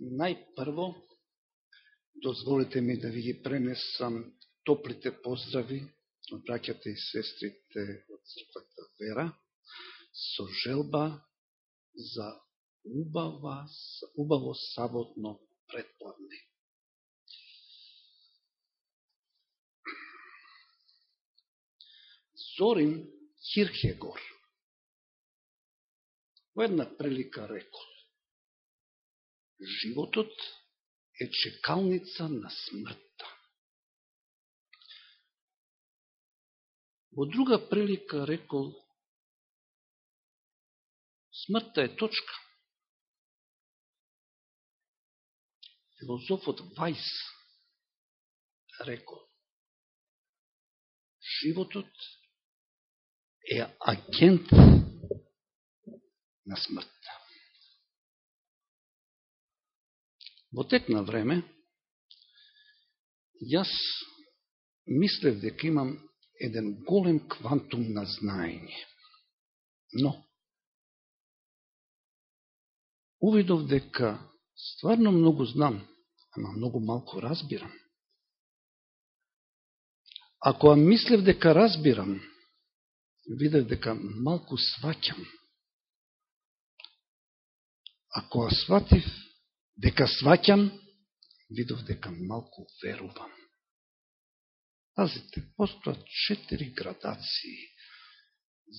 Најпрво, дозволите ми да ви ги пренесам топлите поздрави од браќата и сестрите од Црквата Вера, со желба за убава, убаво саботно предпладне. Зорин Хирхегор во една прилика рекол животот е чекалница на смртта. Во друга прилика рекол смртта е точка. Филозофот Вајс рекол животот е агент на смртта. Во тек на време, јас мислев дека имам еден голем квантум на знаење. Но, увидов дека стварно многу знам, ама многу малку разбирам. Ако мислев дека разбирам, видев дека малку сваќам. Ако сватив дека сваќам, видов дека малку верувам. Пазите, постојат четири градации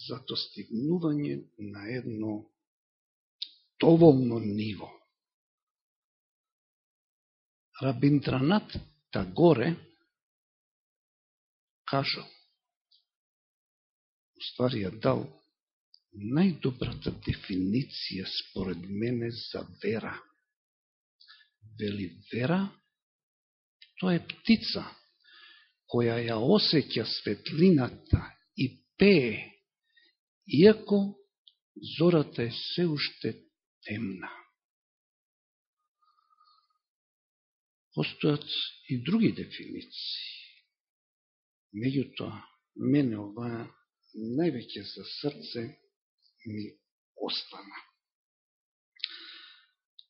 за достигнување на едно доволно ниво. Рабинтранат Тагоре кажал, уствари ја дал најдобрата дефиниција според мене за вера вели вера, тоа е птица, која ја осеќа светлината и пее, иако зората е се уште темна. Постојат и други дефиниции. Меѓутоа, мене ова највеќе за срце ми остана.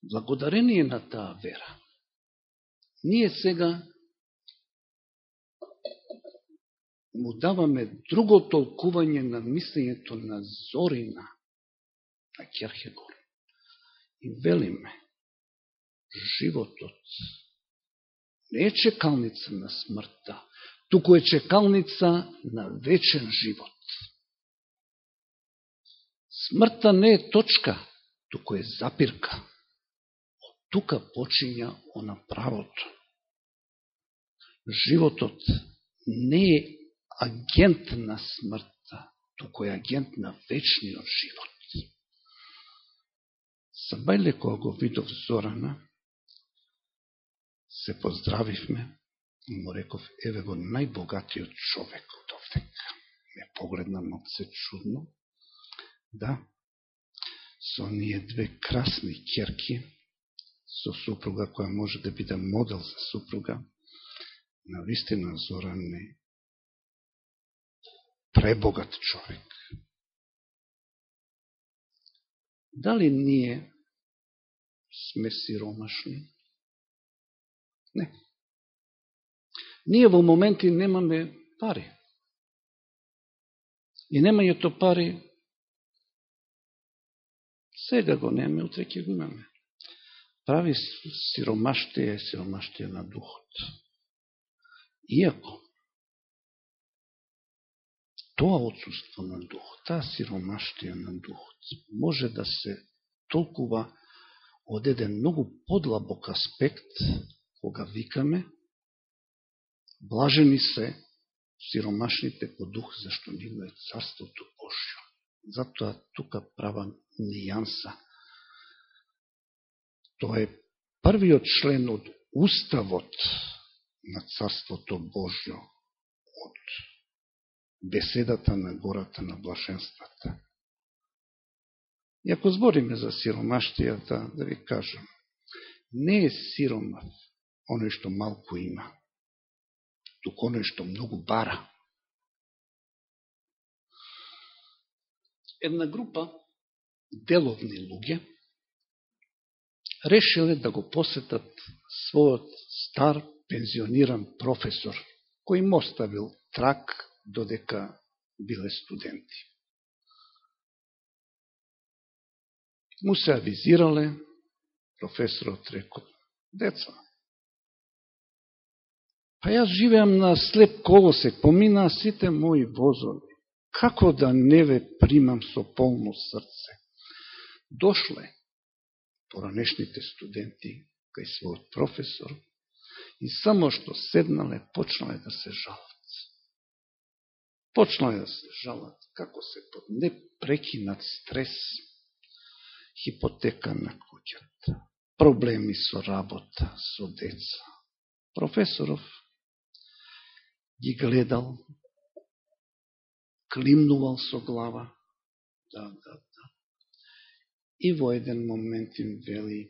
Благодарение на таа вера, ние сега му даваме друго толкување на мислењето на Зорина, на Керхегор. И велиме, животот не е чекалница на смртта, туку е чекалница на вечен живот. Смртта не е точка, туку е запирка тука почиња она правото. Животот не е агент на смртта, туку е агент на вечниот живот. Сабајле кога го видов Зорана, се поздравивме и му реков, еве го најбогатиот човек од овдека. Ме погледна се чудно. Да, со ние две красни керки, со супруга која може да биде модел за супруга, на вистина Зоран не пребогат човек. Дали ние сме сиромашни? Не. Ние во моменти немаме пари. И немањето пари сега го немаме, утре ќе го имаме прави сиромаштија и сиромаштија на духот. Иако, тоа отсутство на духот, таа сиромаштија на духот, може да се толкува од еден многу подлабок аспект, кога викаме, блажени се сиромашните по дух, зашто нивно е Царството Божјо. Затоа тука права нијанса Тоа е првиот член од уставот на Царството Божјо од беседата на гората на блаженствата. И ако збориме за сиромаштијата, да ви кажам, не е сиромав оној што малку има, туку оној што многу бара. Една група деловни луѓе решиле да го посетат својот стар пензиониран професор, кој им оставил трак додека биле студенти. Му се авизирале, професорот рекол, деца, па јас живеам на слеп колосек, помина сите мои возови, како да не ве примам со полно срце? Дошле поранешните студенти кај својот професор и само што седнале, почнале да се жалат. Почнале да се жалат како се под непрекинат стрес, хипотека на куќата, проблеми со работа, со деца. Професоров ги гледал, климнувал со глава, да, да, да. И во еден момент им вели,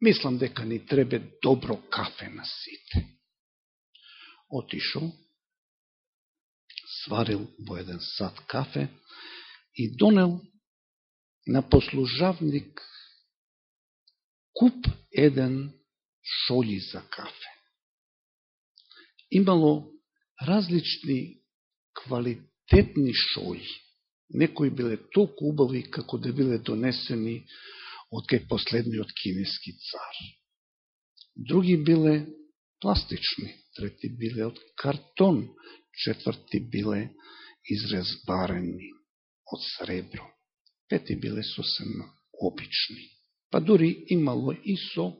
мислам дека ни требе добро кафе на сите. Отишол, сварил во еден сад кафе и донел на послужавник куп еден шоли за кафе. Имало различни квалитетни шоли. Некои биле толку убави како да биле донесени од кај последниот кинески цар. Други биле пластични, трети биле од картон, четврти биле изрезбарени од сребро, пети биле сосема обични. Па дури имало и со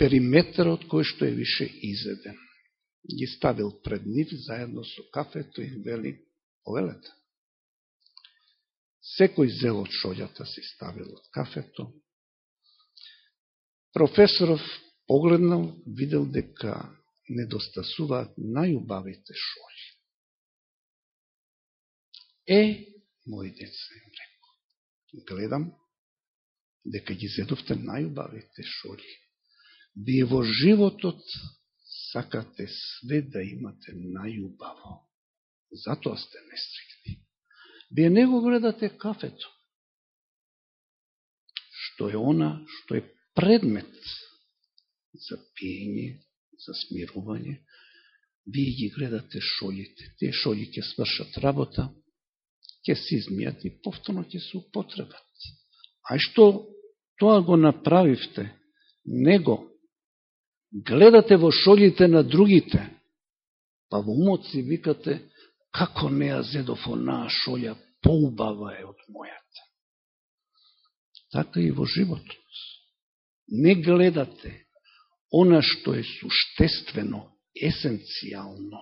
периметарот кој што е више изеден. Ги ставил пред нив заедно со кафето и вели, повелете. Секој зел од шојата си ставил од кафето. Професоров погледнал, видел дека недостасуваат најубавите шоли. Е, мои деца, им реко, гледам дека ги зедовте најубавите шоли. Вие во животот сакате све да имате најубаво. Затоа сте нестрикни. Вие не го гледате кафето, што е она, што е предмет за пиење, за смирување, вие ги гледате шолите. Тие шоли ќе свршат работа, ќе се измијат и повторно ќе се употребат. А што тоа го направивте, него гледате во шолите на другите, па во умот си викате, како не ја зедов онаа шолја, поубава е од мојата. Така и во животот. Не гледате она што е суштествено, есенцијално,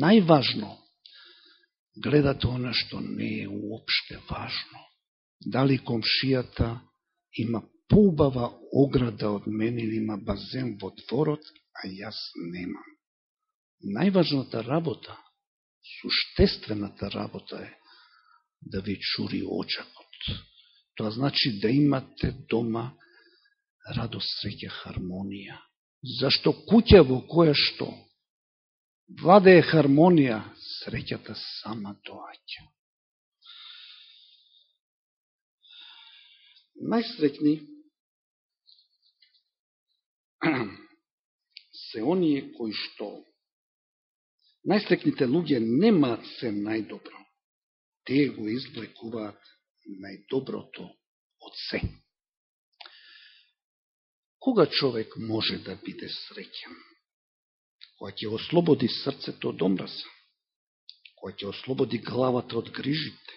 најважно, гледате она што не е уопште важно. Дали комшијата има поубава ограда од мене или има базен во дворот, а јас немам. Најважната работа, суштествената работа е да ви чури очакот. Тоа значи да имате дома радост, среќа, хармонија. Зашто куќа во која што владе е хармонија, среќата сама доаќа. Најсрекни се оние кои што најстрекните луѓе немаат се најдобро. Тие го извлекуваат најдоброто од се. Кога човек може да биде среќен? Кога ќе ослободи срцето од омраза? Кога ќе ослободи главата од грижите?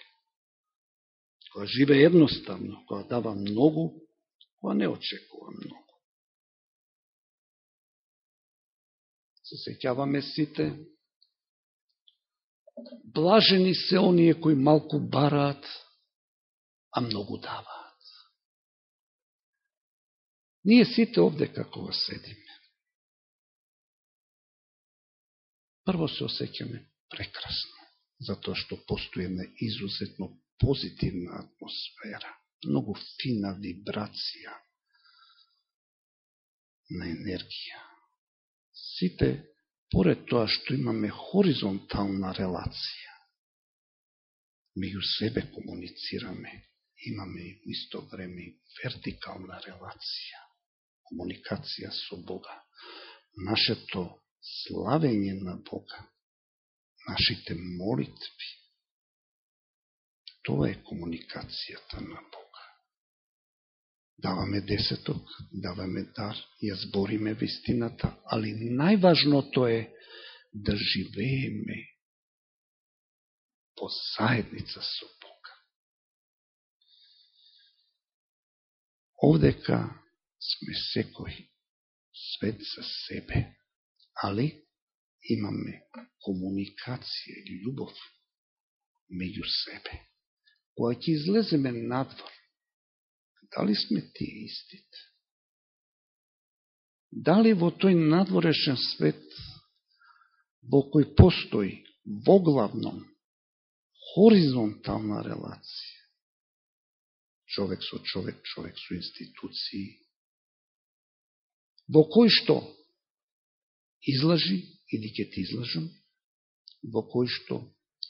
Кога живе едноставно, кога дава многу, кога не очекува многу. Се сеќаваме сите. Блажени се оние кои малку бараат, а многу даваат. Ние сите овде како го седиме. Прво се осеќаме прекрасно, затоа што постои една изузетно позитивна атмосфера, многу фина вибрација на енергија. Сите, според тоа што имаме хоризонтална релација, меѓу себе комуницираме имаме и исто време вертикална релација, комуникација со Бога. Нашето славење на Бога, нашите молитви, тоа е комуникацијата на Бога. Даваме десеток, даваме дар, ја збориме вистината, али најважното е да живееме по заедница со Бога. Овдека сме секој свет за себе, али имаме комуникација и љубов меѓу себе. која ќе излеземе надвор, дали сме тие истите? Дали во тој надворешен свет во кој постои во главном хоризонтална релација. Човек со човек, човек со институции, во кој што излажи или ќе ти излажам, во кој што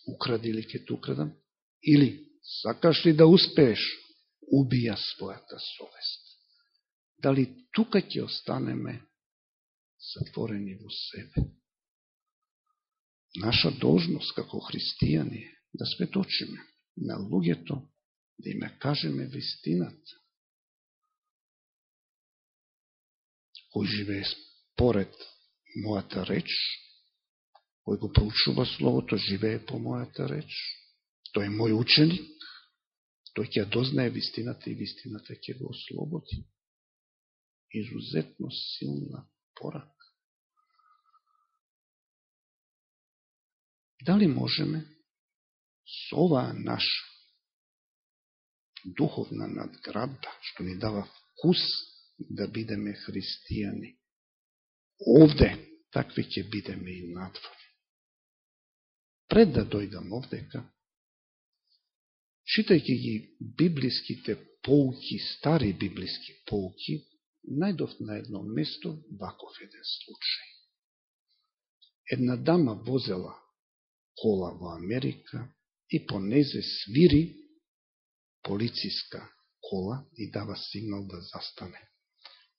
укради или ќе ти украдам, или сакаш ли да успееш, убија својата совест. Дали тука ќе останеме затворени во себе? Наша должност како христијани е да светочиме на луѓето, да име кажеме вистината. Кој живее според мојата реч, кој го проучува Словото, живее по мојата реч, тој е мој ученик, тој ќе дознае вистината и вистината ќе го ослободи. Изузетно силна порака. Дали можеме со оваа наша духовна надградба, што ни дава вкус да бидеме христијани. Овде такви ќе бидеме и надвор. Пред да дојдам овдека, читајќи ги библиските поуки, стари библиски поуки, најдов на едно место ваков еден случај. Една дама возела кола во Америка и по незе свири полициска кола и дава сигнал да застане.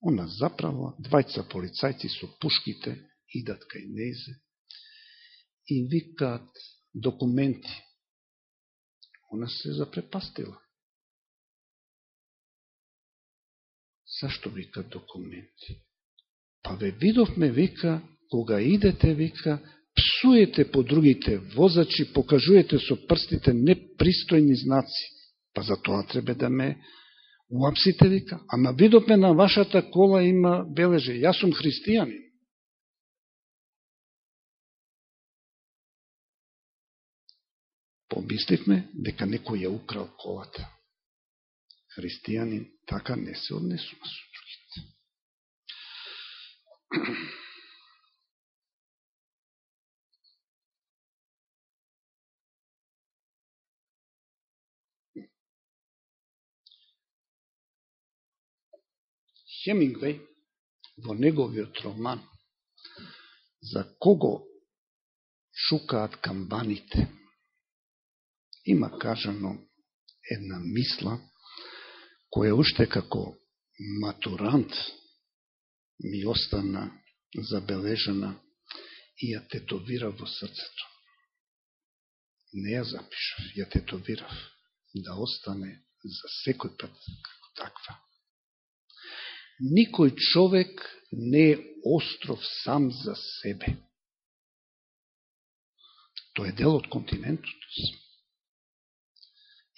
Она заправа, двајца полицајци со пушките идат кај незе и викаат документи. Она се запрепастила. Зашто вика документи? Па ве видовме, вика, кога идете, вика, псуете по другите возачи, покажуете со прстите непристојни знаци. Па за тоа треба да ме уапсите, вика. Ама видовме на вашата кола има бележе. Јас сум христијанин. Помисливме дека некој ја украл колата. Христијанин така не се однесува со другите. Хемингвей во неговиот роман за кого шукаат камбаните има кажано една мисла која уште како матурант ми остана забележена и ја тетовира во срцето. Не ја запишав, ја тетовирав да остане за секој пат како таква. Никој човек не е остров сам за себе. Тој е дел од континентот.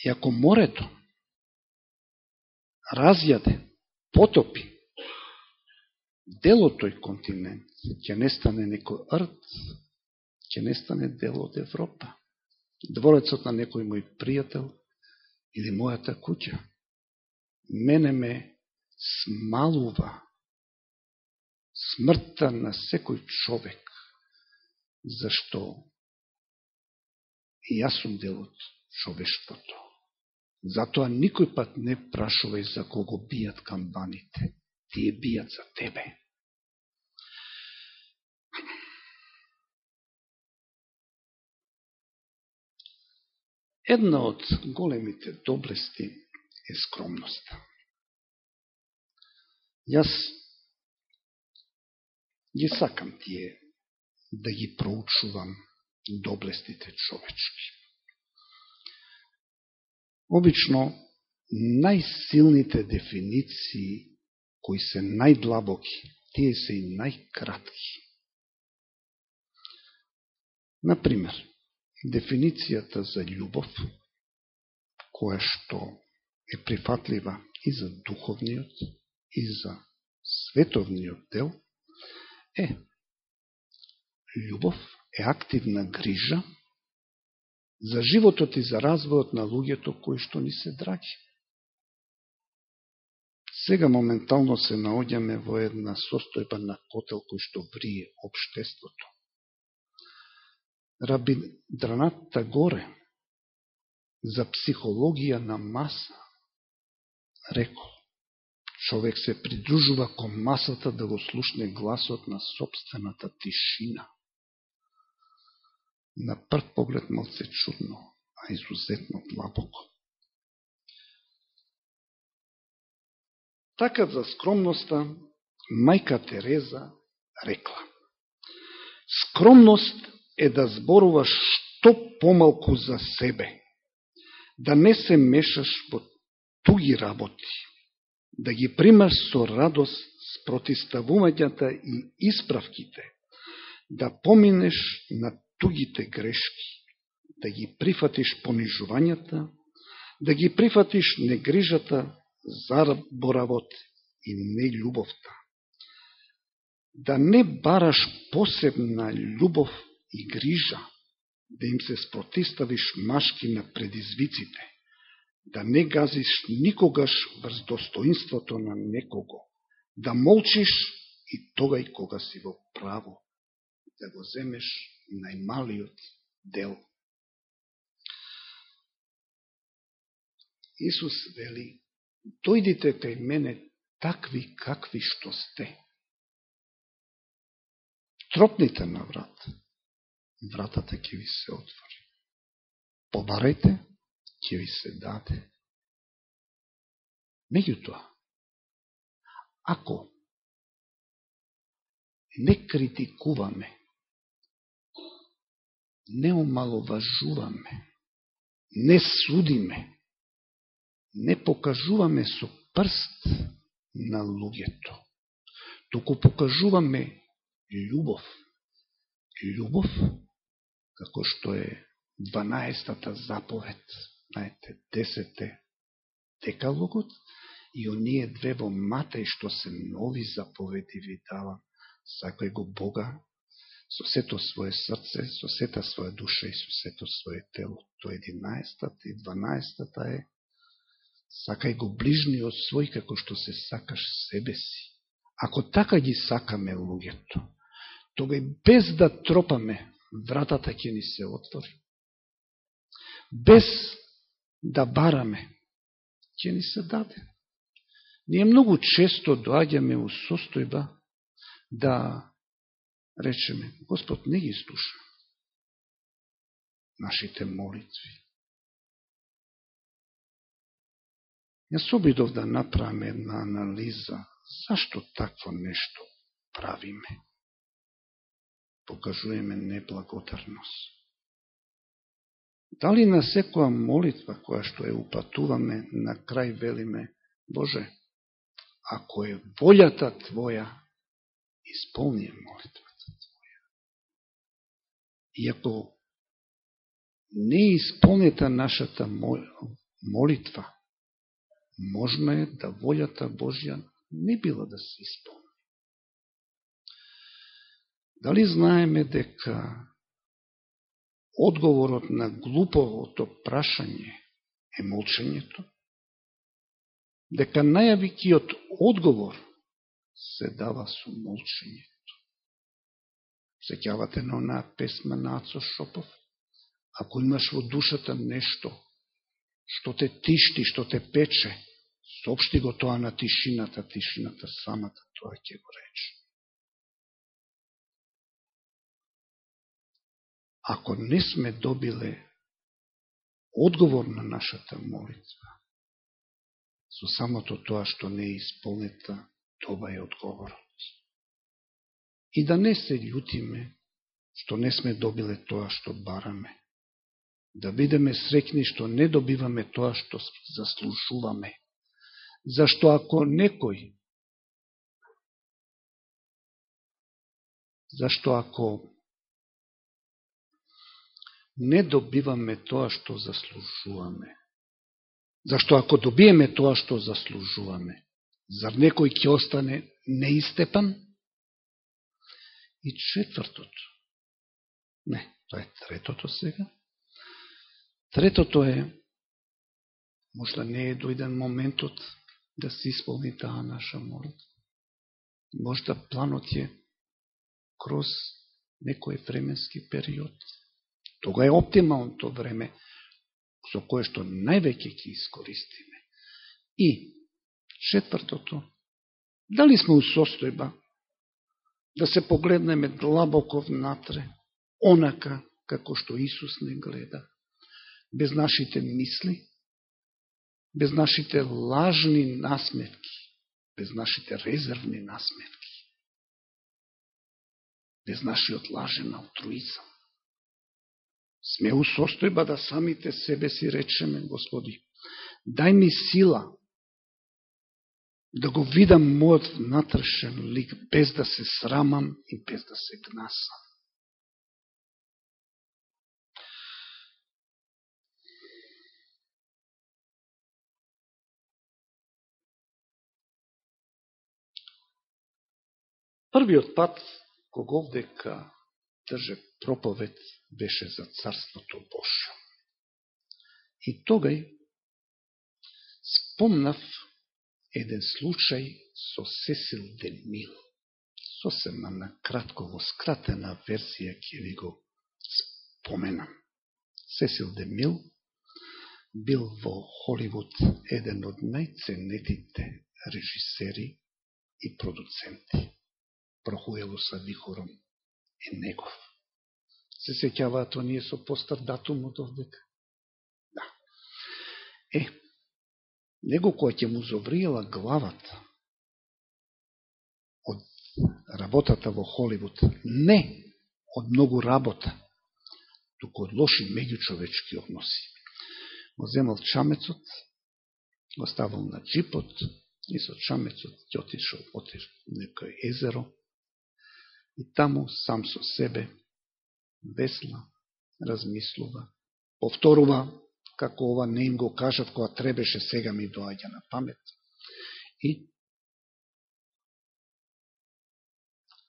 И ако морето разјаде, потопи, дел од тој континент, ќе нестане некој рт, ќе нестане дел од Европа. Дворецот на некој мој пријател или мојата куќа. Мене ме смалува смртта на секој човек, зашто и јас сум дел од човештвото. Затоа никој пат не прашувај за кого бијат камбаните. Тие бијат за тебе. Една од големите доблести е скромноста. Јас ги сакам тие да ги проучувам доблестите човечки. Обично, најсилните дефиниции, кои се најдлабоки, тие се и најкратки. Например, дефиницијата за љубов, која што е прифатлива и за духовниот, и за световниот дел, е љубов е активна грижа за животот и за развојот на луѓето кои што ни се драги. Сега моментално се наоѓаме во една состојба на котел кој што врие обштеството. Раби горе за психологија на маса рекол човек се придружува кон масата да го слушне гласот на собствената тишина на прв поглед малце чудно, а изузетно длабоко. Така за скромноста, мајка Тереза рекла. Скромност е да зборуваш што помалку за себе, да не се мешаш во туги работи, да ги примаш со радост спротиставувањата и исправките, да поминеш на тугите грешки, да ги прифатиш понижувањата, да ги прифатиш негрижата, заборавот и нелюбовта. Да не бараш посебна љубов и грижа, да им се спротиставиш машки на предизвиците, да не газиш никогаш врз достоинството на некого, да молчиш и тогај кога си во право, да го земеш најмалиот дел. Исус вели, дојдите кај мене такви какви што сте. Тропните на врат, вратата ќе ви се отвори. Побарете, ќе ви се даде. Меѓутоа, ако не критикуваме не омаловажуваме, не судиме, не покажуваме со прст на луѓето, туку покажуваме љубов. Љубов, како што е 12-та заповед, знаете, 10-те декалогот, и оние две во Матеј, што се нови заповеди ви дава, сакај го Бога со сето свое срце, со сета своја душа и со сето свое тело. То е 11-та и 12-та е сакај го ближниот свој како што се сакаш себе си. Ако така ги сакаме луѓето, тога и без да тропаме, вратата ќе ни се отвори. Без да бараме, ќе ни се даде. Ние многу често доаѓаме у состојба да речеме, Господ не ги слуша нашите молитви. Јас обидов да направам една анализа зашто такво нешто правиме. Покажуваме неблагодарност. Дали на секоја молитва која што е упатуваме, на крај велиме, Боже, ако е волјата Твоја, исполни молитва. И ако не е исполнета нашата молитва, можна е да волјата Божја не била да се исполни. Дали знаеме дека одговорот на глуповото прашање е молчањето? Дека најавикиот одговор се дава со молчањето? Сеќавате на онаа песма на Ацо Шопов? Ако имаш во душата нешто, што те тишти, што те пече, сопшти го тоа на тишината, тишината самата тоа ќе го рече. Ако не сме добиле одговор на нашата молитва, со самото тоа што не е исполнета, тоа е одговорот. И да не се љутиме што не сме добиле тоа што бараме. Да бидеме срекни што не добиваме тоа што заслужуваме. Зашто ако некој Зашто ако не добиваме тоа што заслужуваме, зашто ако добиеме тоа што заслужуваме, зар некој ќе остане неистепан? И четвртото, не, тоа е третото сега, третото е, можда не е дојден моментот да се исполни таа наша молитва. Можда планот е кроз некој временски период. Тога е оптималното време со кое што највеќе ќе искористиме. И четвртото, дали сме у состојба да се погледнеме длабоко внатре, онака како што Исус не гледа, без нашите мисли, без нашите лажни насметки, без нашите резервни насметки без нашиот лажен алтруизам. Сме у состојба да самите себе си речеме, Господи, дај ми сила да го видам мојот внатрешен лик без да се срамам и без да се гнасам. Првиот пат кога овдека држе проповед беше за Царството Божо. И тогај спомнав еден случај со Сесил Демил. Сосема на кратко во скратена версија ќе ви го споменам. Сесил Демил бил во Холивуд еден од најценетите режисери и продуценти. Прохуелуса Вихором е негов. Се сеќаваат оние со постар датум од овдека? Да. Е, него која ќе му зовриела главата од работата во Холивуд, не од многу работа, туку од лоши меѓучовечки односи. Го земал чамецот, го ставал на джипот и со чамецот ќе отишол, отишол некој езеро, И таму сам со себе весла, размислува, повторува, како ова не им го кажав која требеше сега ми доаѓа на памет. И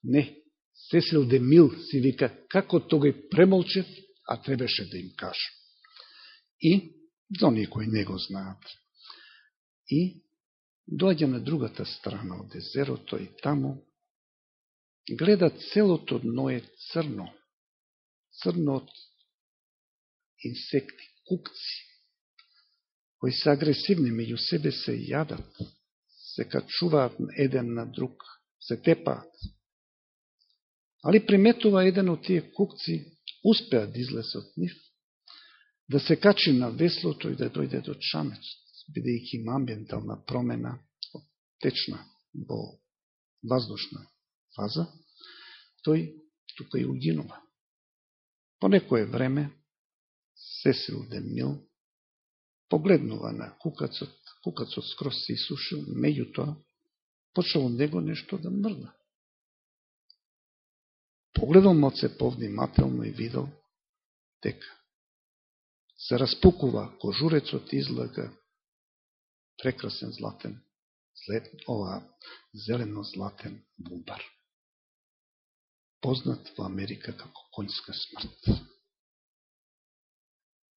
не, Сесил Демил си вика, како тогај премолчев, а требеше да им кажам. И, за оние кои не го знаат. И, доаѓа на другата страна од езерото и таму гледа целото дно е црно. Црно од инсекти, кукци, кои се агресивни, меѓу себе се јадат, се качуваат еден на друг, се тепаат. Али приметува еден од тие купци, успеа да излезе од нив, да се качи на веслото и да дојде до чамецот, бидејќи има амбиентална промена од течна во воздушна фаза, тој тука и угинува. По некое време, Сесил Демил погледнува на кукацот, кукацот скрос се исушил, меѓутоа, почел него нешто да мрда. Погледал моце повнимателно и видел дека се распукува кожурецот излага прекрасен златен след ова зелено-златен бубар, Познат во Америка како конјска смрт.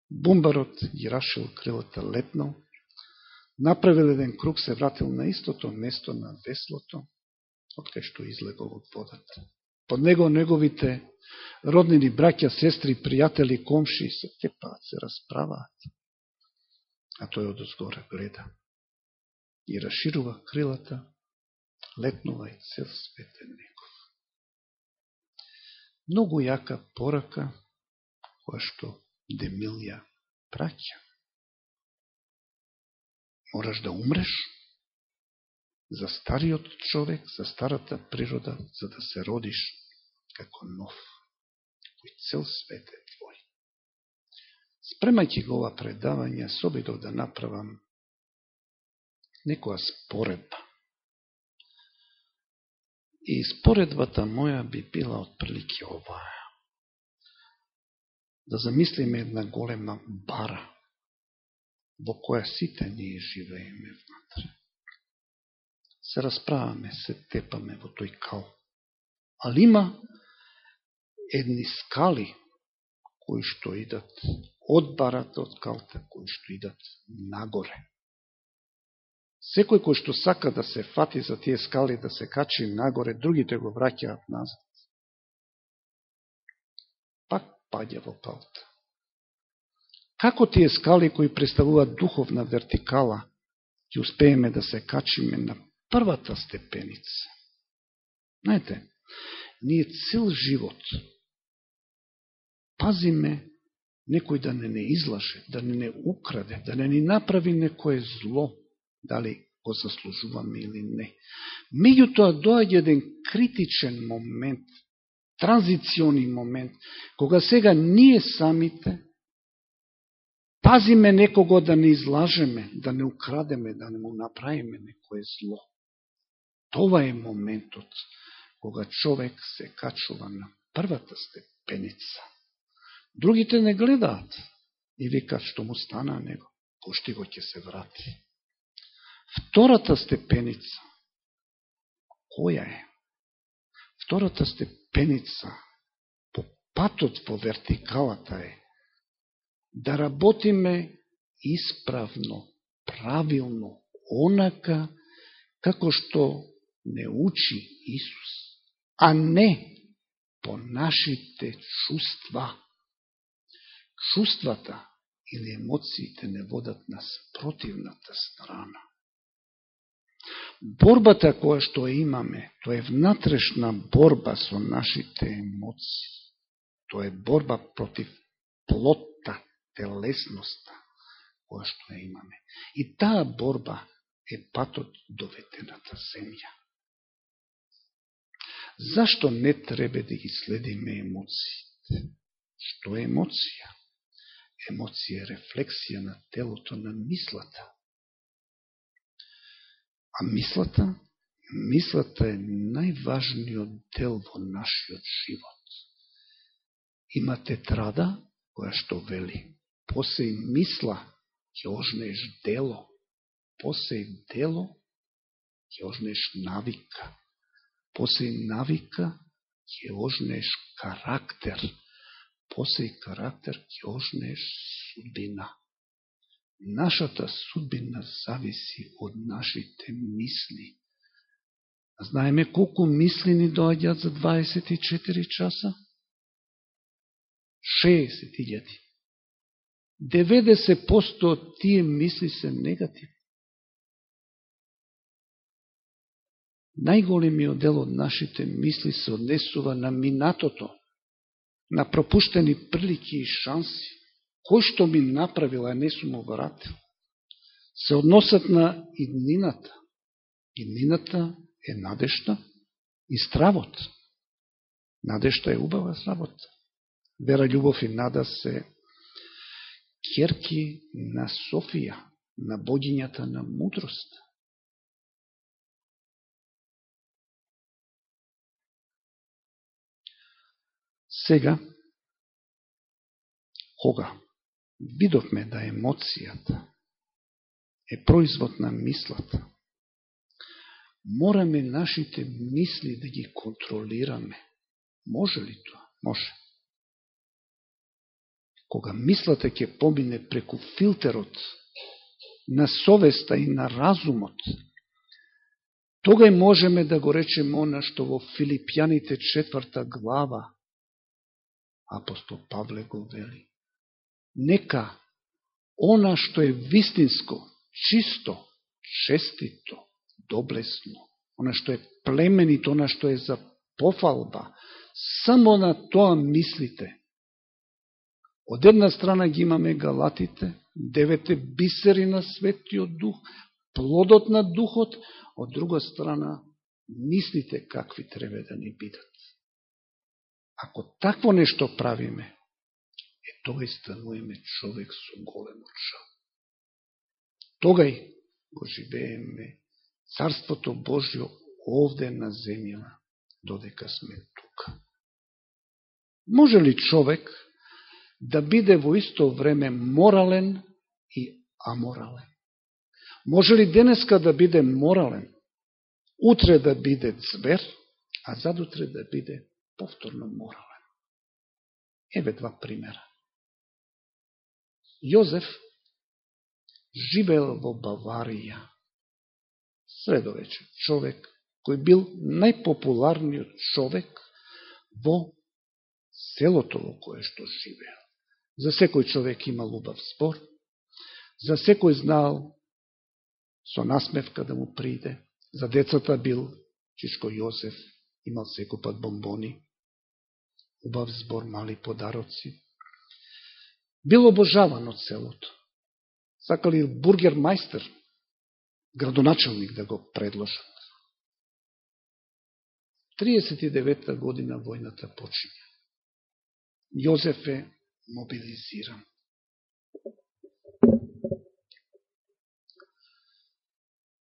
Бумбарот ги рашил крилата, летнал, направил еден круг, се вратил на истото место на веслото, од кај што излегол од водата. Под него неговите роднини, браќа, сестри, пријатели, комши се тепаат, се расправаат. А тој од озгора гледа и расширува крилата, летнува и цел свет е негов. Многу јака порака, која што Демилја праќа. Мораш да умреш за стариот човек, за старата природа, за да се родиш како нов, кој цел свет е твој. Спремајќи го ова предавање, собидов да направам некоја споредба. И споредбата моја би била отприлики оваа. Да замислиме една голема бара, во која сите ние живееме внатре. Се расправаме, се тепаме во тој кал. Али има едни скали кои што идат од барата од калта, кои што идат нагоре. Секој кој што сака да се фати за тие скали, да се качи нагоре, другите го враќаат назад. Пак паѓа во калта. Како тие скали кои представуваат духовна вертикала, ќе успееме да се качиме на првата степеница? Знаете, ние цел живот пазиме некој да не не излаже, да не не украде, да не ни направи некое зло, дали го заслужуваме или не. Меѓутоа доаѓа еден критичен момент, транзициони момент, кога сега ние самите пазиме некого да не излажеме, да не украдеме, да не му направиме некое зло. Това е моментот кога човек се качува на првата степеница. Другите не гледаат и викаат што му стана него, пошти го ќе се врати. Втората степеница, која е? Втората степеница по патот по вертикалата е да работиме исправно, правилно, онака како што не учи Исус, а не по нашите чувства. Чувствата или емоциите не водат нас противната страна. Борбата која што имаме, тоа е внатрешна борба со нашите емоции. Тоа е борба против плотта, телесноста, која што ја имаме. И таа борба е патот до ветената земја. Зашто не треба да ги следиме емоциите? Што е емоција? Емоција е рефлексија на телото на мислата. А мислата, мислата е најважниот дел во нашиот живот. Има тетрада која што вели, посеј мисла, ќе ожнеш дело, посеј дело, ќе ожнеш навика, посеј навика, ќе ожнеш карактер, посеј карактер, ќе ожнеш судбина. Нашата судбина зависи од нашите мисли. Знаеме колку мисли ни доаѓаат за 24 часа? 60.000. 90% од тие мисли се негативни. Најголемиот дел од нашите мисли се однесува на минатото, на пропуштени прилики и шанси кој што ми направил, а не сум вратил, се односат на иднината. Иднината е надешта и стравот. Надешта е убава стравот. Вера, љубов и нада се керки на Софија, на богињата на мудрост. Сега, кога видовме да емоцијата е производ на мислата. Мораме нашите мисли да ги контролираме. Може ли тоа? Може. Кога мислата ќе помине преку филтерот на совеста и на разумот, тогај можеме да го речеме она што во Филипјаните четврта глава апостол Павле го вели нека она што е вистинско, чисто, честито, доблесно, она што е племенито, она што е за пофалба, само на тоа мислите. Од една страна ги имаме галатите, девете бисери на светиот дух, плодот на духот, од друга страна, мислите какви треба да ни бидат. Ако такво нешто правиме, е тој стануеме човек со голем оча. Тогај го живееме Царството Божјо овде на земјава, додека сме тука. Може ли човек да биде во исто време морален и аморален? Може ли денеска да биде морален, утре да биде цвер, а задутре да биде повторно морален? Еве два примера. Јозеф живеел во Баварија, средовечен човек, кој бил најпопуларниот човек во селото во кое што живеел. За секој човек имал убав збор, за секој знал со насмевка да му приде, за децата бил Чичко Јозеф, имал секој пат бомбони, убав збор, мали подароци. Бил обожаван од селото. Сакали бургер мајстер, градоначалник да го предложат. 39-та година војната почине. Јозеф е мобилизиран.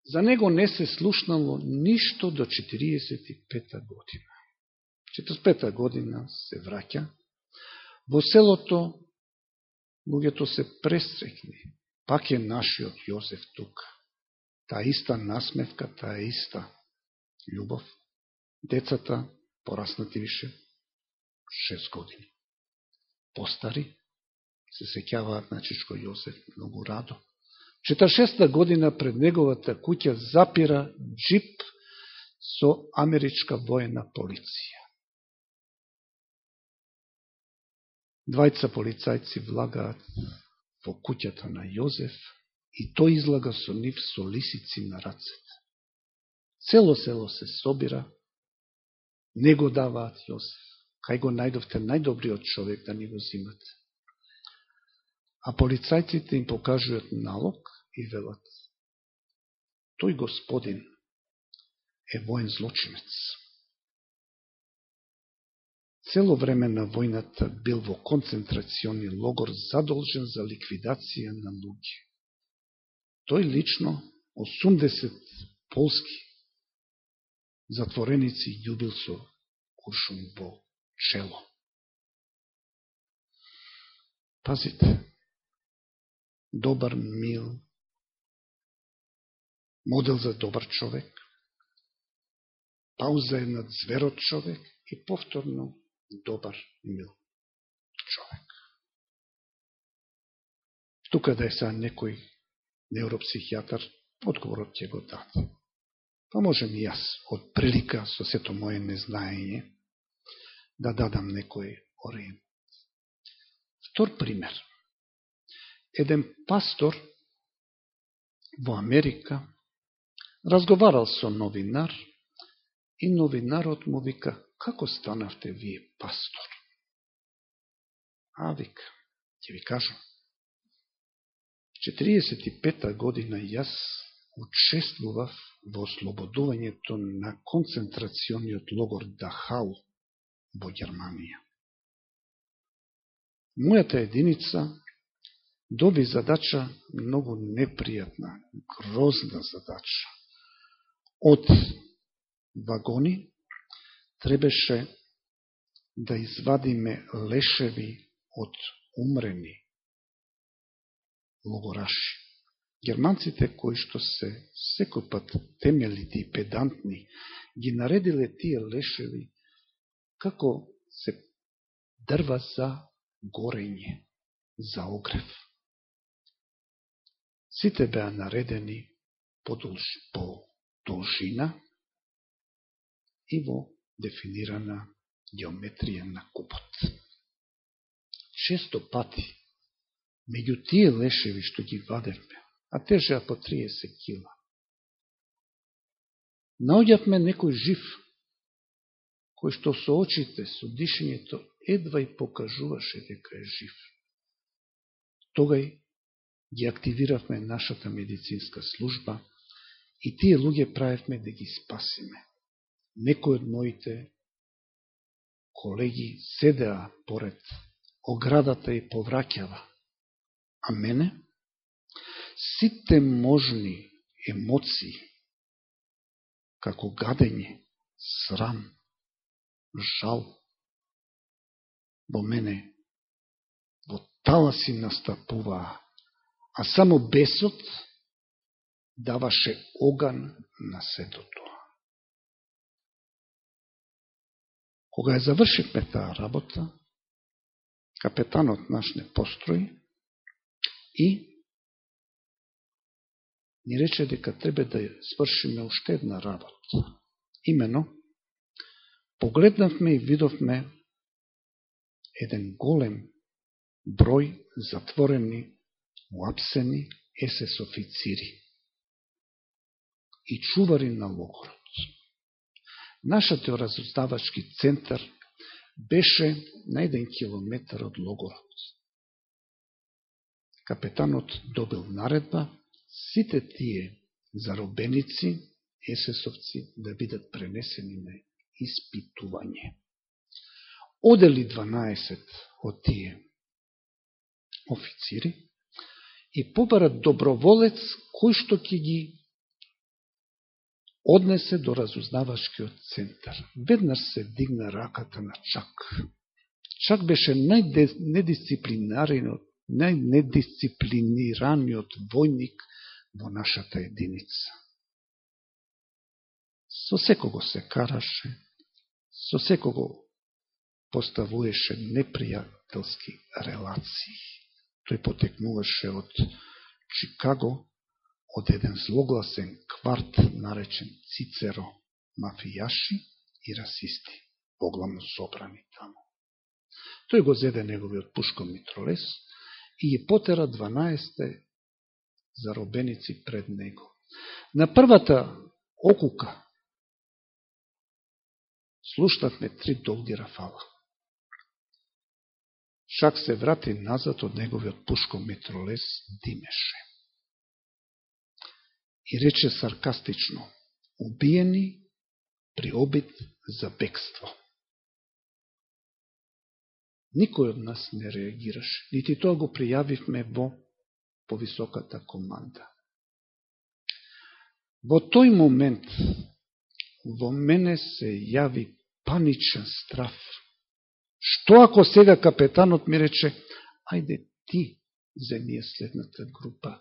За него не се слушнало ништо до 45-та година. 45-та година се враќа. Во селото луѓето се престрекни. Пак е нашиот Јозеф тука. Та иста насмевка, та иста љубов. Децата пораснати више 6 години постари, се сеќаваат на Чичко Јосеф многу радо. 46 година пред неговата куќа запира джип со америчка воена полиција. Двајца полицајци влагаат во куќата на Јозеф и тој излага со нив со лисици на рацете. Цело село се собира, не го даваат Јозеф кај го најдовте најдобриот човек да ни го зимат. А полицајците им покажуваат налог и велат. Тој господин е воен злочинец. Цело време на војната бил во концентрациони логор задолжен за ликвидација на луѓе. Тој лично 80 полски затвореници јубил со куршум во чело. Пазите, добар мил, модел за добар човек, пауза е над зверот човек и повторно добар мил човек. Тука да е са некој невропсихијатар, одговорот ќе го даде. Па можем и јас, од прилика со сето моје незнаење, да дадам некој ориент. Втор пример. Еден пастор во Америка разговарал со новинар и новинарот му вика, како станавте вие пастор? А вика, ќе ви кажам. 45 година јас учествував во ослободувањето на концентрациониот логор Дахау во Германија. Мојата единица доби задача многу непријатна, грозна задача. Од вагони требеше да извадиме лешеви од умрени логораши. Германците кои што се секој пат темелити и педантни, ги наредиле тие лешеви како се дрва за горење, за огрев. Сите беа наредени по, долж, по должина и во дефинирана геометрија на купот. Често пати, меѓу тие лешеви што ги вадевме, а тежеа по 30 кила, наоѓавме некој жив, кој што со очите, со дишењето, едва и покажуваше дека е жив. Тогај ги активиравме нашата медицинска служба и тие луѓе правевме да ги спасиме. Некој од моите колеги седеа поред оградата и повраќава. А мене? Сите можни емоции, како гадење, срам, жал, во мене во таласи настапуваа, а само бесот даваше оган на сето тоа. Кога ја завршивме таа работа, капетанот наш не построи и ни рече дека треба да свршиме уште една работа. Имено, погледнавме и видовме еден голем број затворени, уапсени есес официри и чувари на логорот. Нашата разузнавачки центар беше на еден километар од логорот. Капетанот добил наредба сите тие заробеници, есесовци, да бидат пренесени на испитување. Одели 12 од тие официри и побарат доброволец кој што ќе ги однесе до разузнавашкиот центар. Веднаш се дигна раката на Чак. Чак беше најнедисциплинираниот, најнедисциплинираниот војник во нашата единица. Со секого се караше, со секого поставуеше непријателски релации. Тој потекнуваше од Чикаго, од еден злогласен кварт наречен Цицеро, мафијаши и расисти, поглавно собрани таму. Тој го зеде неговиот пушко митролес и ја потера 12 заробеници пред него. На првата окука слушнавме три долги рафала. Шак се врати назад од неговиот пушко митролес димеше и рече саркастично, убиени при обид за бекство“. Никој од нас не реагираше, нити тоа го пријавивме во повисоката команда. Во тој момент во мене се јави паничен страф. Што ако сега капетанот ми рече, ајде ти земија следната група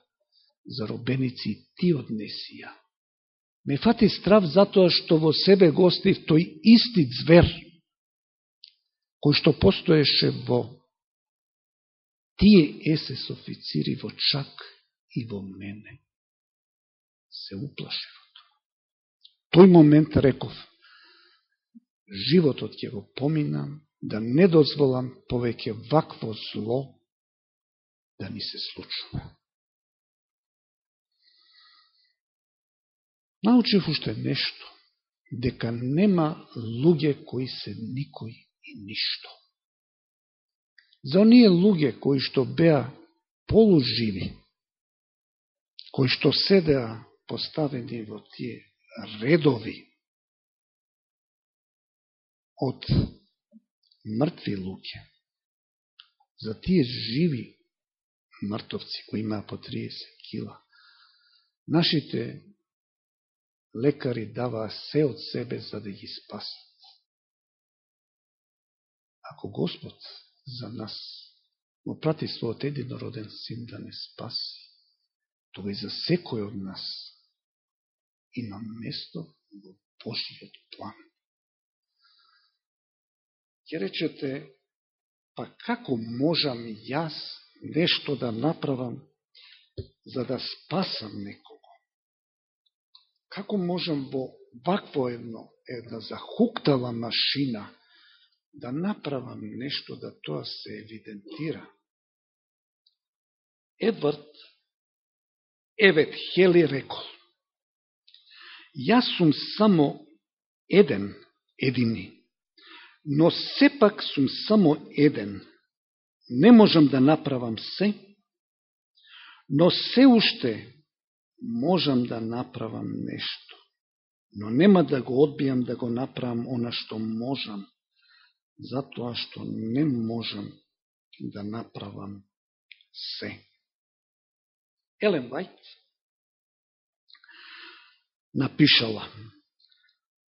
заробеници ти однесија. Ме фати страв затоа што во себе гостив тој исти звер, кој што постоеше во тие есес официри во чак и во мене. Се уплаше во тоа. Тој момент реков, животот ќе го поминам, да не дозволам повеќе вакво зло да ни се случува. Научив уште нешто, дека нема луѓе кои се никој и ништо. За оние луѓе кои што беа полуживи, кои што седеа поставени во тие редови од мртви луѓе, за тие живи мртовци кои имаа по 30 кила, нашите лекари даваа се од себе за да ги спасат. Ако Господ за нас му прати својот единороден син да не спаси, тога и за секој од нас има место во Божиот план. Ке речете, па како можам јас нешто да направам за да спасам некој? Како можам во вакво едно, една захуктала машина да направам нешто да тоа се евидентира? Едвард Евет Хели рекол, јас сум само еден, едини, но сепак сум само еден. Не можам да направам се, но се уште можам да направам нешто. Но нема да го одбијам да го направам она што можам, затоа што не можам да направам се. Елен Вајт напишала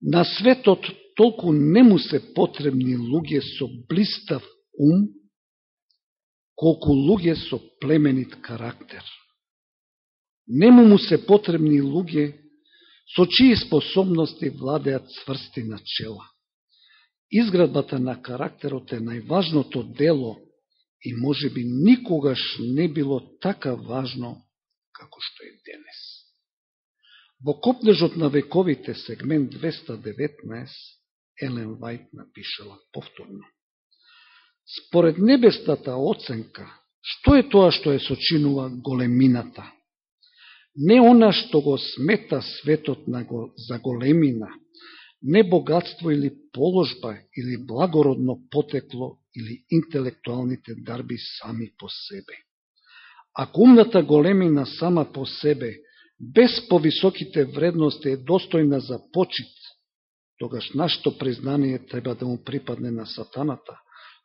На светот толку не му се потребни луѓе со блистав ум, колку луѓе со племенит карактер. Нему му се потребни луѓе со чии способности владеат цврсти начела. Изградбата на карактерот е најважното дело и може би никогаш не било така важно како што е денес. Во Копнежот на вековите, сегмент 219, Елен Вајт напишала повторно. Според небестата оценка, што е тоа што е сочинува големината? Не она што го смета светот на го, за големина, не богатство или положба, или благородно потекло, или интелектуалните дарби сами по себе. Ако умната големина сама по себе, без повисоките вредности е достојна за почит, тогаш нашето признание треба да му припадне на сатаната,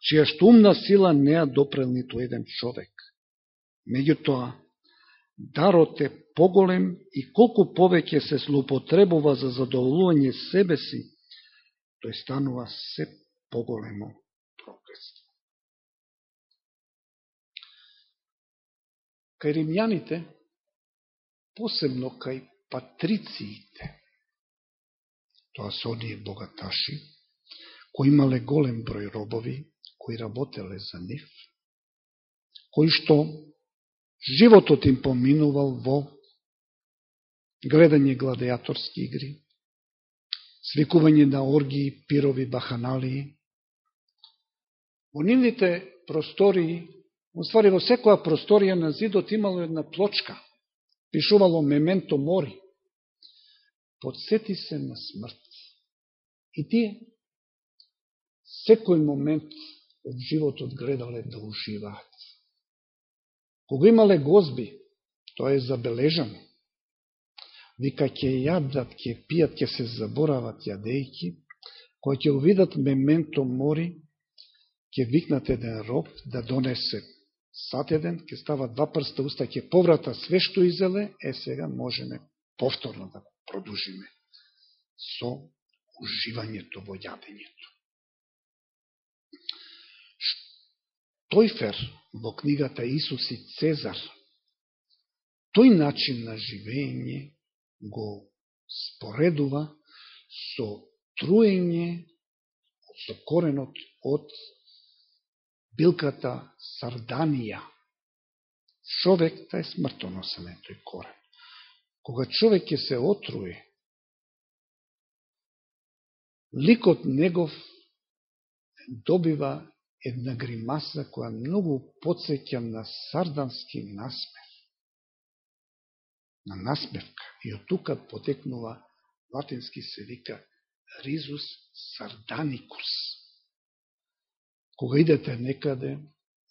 чија што умна сила не ја допрел ниту еден човек. Меѓутоа, дарот е поголем и колку повеќе се злоупотребува за задоволување себе си, тој станува се поголемо проклетство. Кај римјаните, посебно кај патрициите, тоа се оние богаташи, кои имале голем број робови, кои работеле за нив, кои што животот им поминувал во гледање гладиаторски игри, свикување на оргии, пирови, баханалии. Во нивните простории, во во секоја просторија на зидот имало една плочка, пишувало мементо мори. Подсети се на смрт. И тие секој момент од животот гледале да уживаат. Кога имале гозби, тоа е забележано. Вика, ќе јадат, ќе пијат, ќе се заборават јадејки, кој ќе увидат мементо мори, ќе викнат еден роб да донесе сат еден, ќе става два прста уста, ќе поврата све што изеле, е сега можеме повторно да продужиме со уживањето во јадењето. Тојфер во книгата Исус и Цезар, тој начин на живење го споредува со труење, со коренот од билката Сарданија. Човек, тај смртоносен е тој корен. Кога човек ќе се отруе, ликот негов добива една гримаса која многу подсеќа на сардански насмев. На насмевка. И од тука потекнува латински се вика ризус сарданикус. Кога идете некаде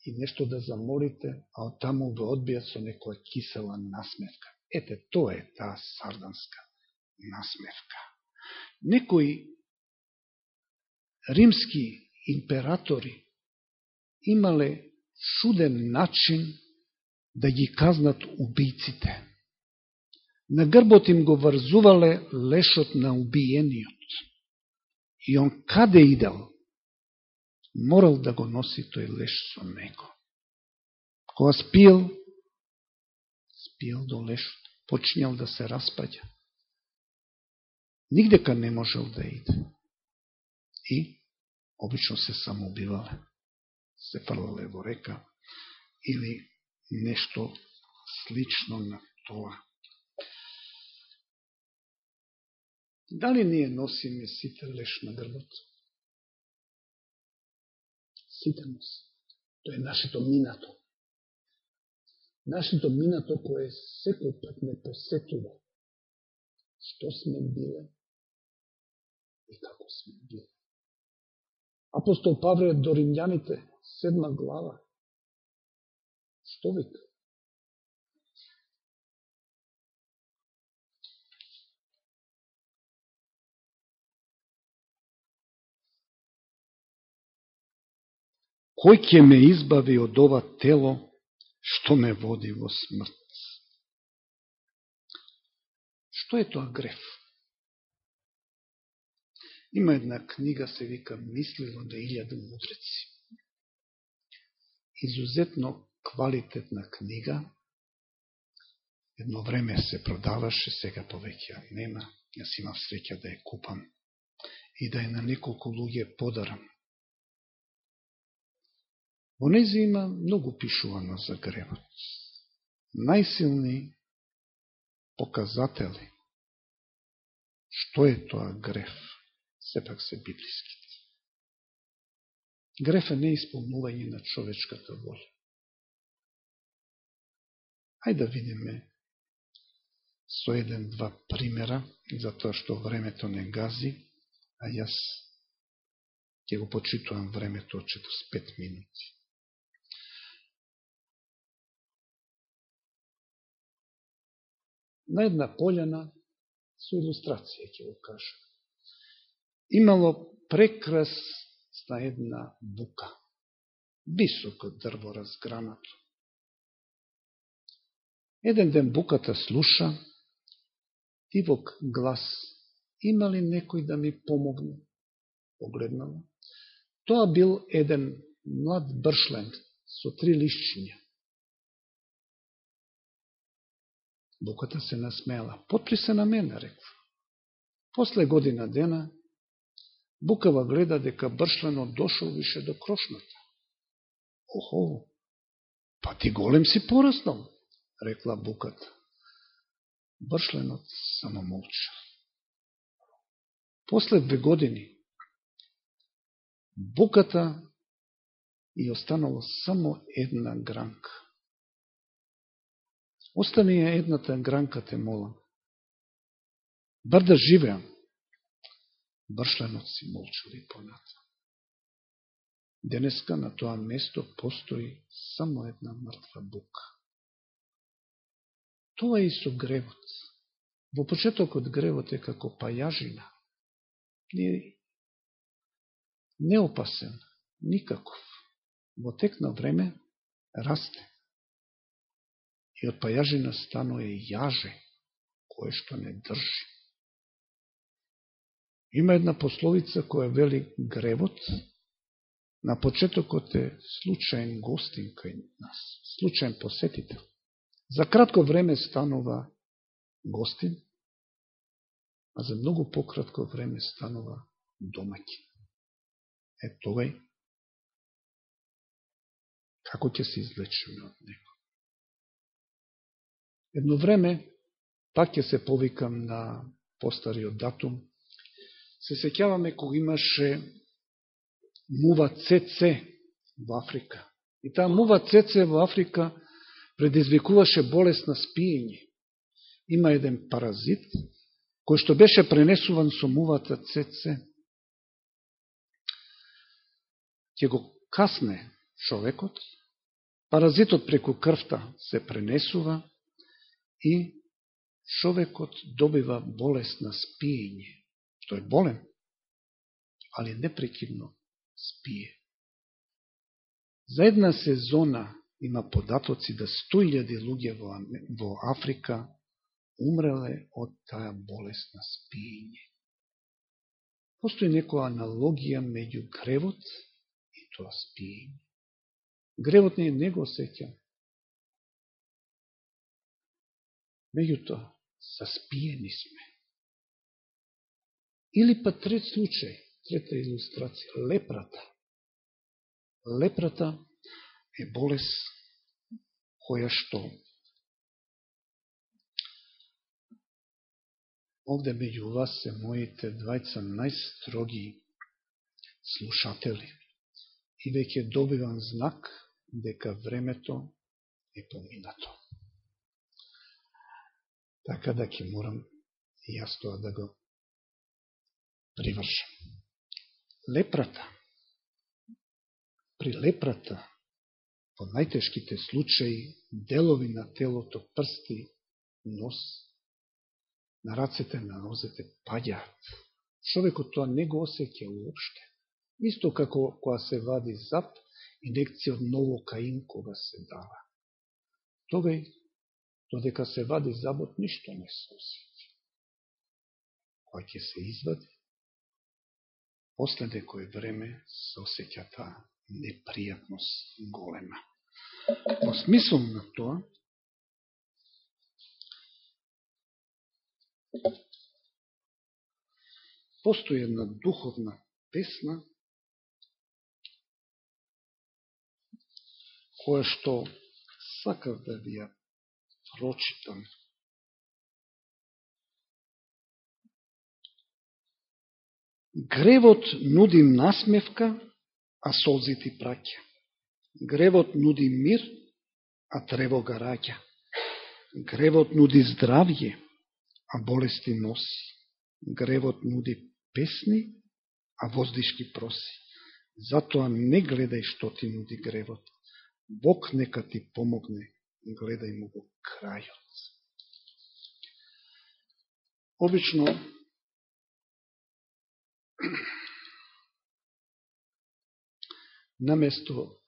и нешто да замолите, а од таму ве одбијат со некоја кисела насмевка. Ете, тоа е таа сарданска насмевка. Некои римски императори имале чуден начин да ги казнат убийците. На грбот им го врзувале лешот на убиениот. И он каде идел, морал да го носи тој леш со него. Кога спиел, спиел до лешот, починял да се распаѓа. Нигдека не можел да иде. И обично се самоубивале се фрлале во река или нешто слично на тоа. Дали ние носиме сите леш на грбот? Сите носи. Тоа е нашето минато. Нашето минато кое секој пат не посетува што сме биле и како сме биле. Апостол Павле до римјаните седма глава. Што вика? Кој ќе ме избави од ова тело што ме води во смрт? Што е тоа греф? Има една книга, се вика Мислило да илјаду мудреци. Изузетно квалитетна книга. Едно време се продаваше, сега повеќе нема. Јас имав среќа да ја купам и да е на неколку луѓе подарам. Во нези има многу пишувано за гревот. Најсилни показатели што е тоа грев, сепак се библиските. Греф е неисполнување на човечката воля. Ајде да видиме со еден-два примера, затоа што времето не гази, а јас ќе го почитувам времето од 45 минути. На една полјана со илустрација ќе го кажа. Имало прекрас на една бука, високо дрво разгранато. Еден ден буката слуша тивок глас. Има ли некој да ми помогне? Погледнала. Тоа бил еден млад бршлен со три лишчиња. Буката се насмела. Потри се на мене, рекла. После година дена, Букава гледа дека бршлено дошол више до крошната. Охо, па ти голем си пораснал, рекла Буката. Бршленот само молча. После две години, Буката и останало само една гранка. Остани ја едната гранка те молам. Бар да живеам. Бршленот си молчали поната. Денеска на тоа место постои само една мртва бука. Тоа е и со гревот. Во почетокот гревот е како пајажина. Не, неопасен, никаков. Во тек на време расте и од пајажина станува јаже, кое што не држи. Има една пословица која вели гревот, на почетокот е случаен гостин кај нас, случаен посетител. За кратко време станува гостин, а за многу пократко време станува домакин. Е, тогај, како ќе се излечиме од него? Едно време, пак ќе се повикам на постариот датум, се сеќаваме кога имаше мува ЦЦ во Африка. И таа мува ЦЦ во Африка предизвикуваше болест на спиење. Има еден паразит, кој што беше пренесуван со мувата ЦЦ. Ќе го касне човекот, паразитот преку крвта се пренесува и човекот добива болест на спиење. Тој е болен, али непрекидно спие. За една сезона има податоци да 100.000 луѓе во, Африка умреле од таа болест на спиење. Постои некоја аналогија меѓу гревот и тоа спиење. Гревот не, не го сеќам. Меѓутоа, заспиени сме. Или па трет случај, трета илустрација, лепрата. Лепрата е болест која што овде меѓу вас се моите двајца најстроги слушатели и веќе добивам знак дека времето е поминато. Така да ќе морам и јас тоа да го привршам. Лепрата. При лепрата, во најтешките случаи, делови на телото, прсти, нос, на рацете, на нозете паѓаат. Човекот тоа не го осеќа уопште. Исто како која се вади зап инекција од ново каин кога се дава. Тогај, додека се вади забот, ништо не се осеќа. Кој ќе се извади, после некој време се осеќа таа непријатност голема. Во смисол на тоа, постои една духовна песна, која што сакав да ви ја прочитам. Гревот нуди насмевка, а солзите праќа. Гревот нуди мир, а тревога раќа. Гревот нуди здравје, а болести носи. Гревот нуди песни, а воздишки проси. Затоа не гледај што ти нуди гревот. Бог нека ти помогне, гледај му го крајот. Обично, наместо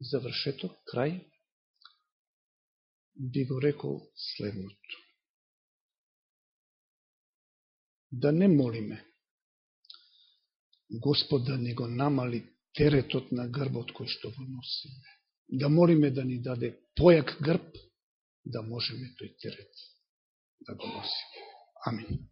завршеток, крај, би го рекол следното. Да не молиме Господ да ни го намали теретот на грбот кој што го носиме. Да молиме да ни даде појак грб, да можеме тој терет да го носиме. Амин.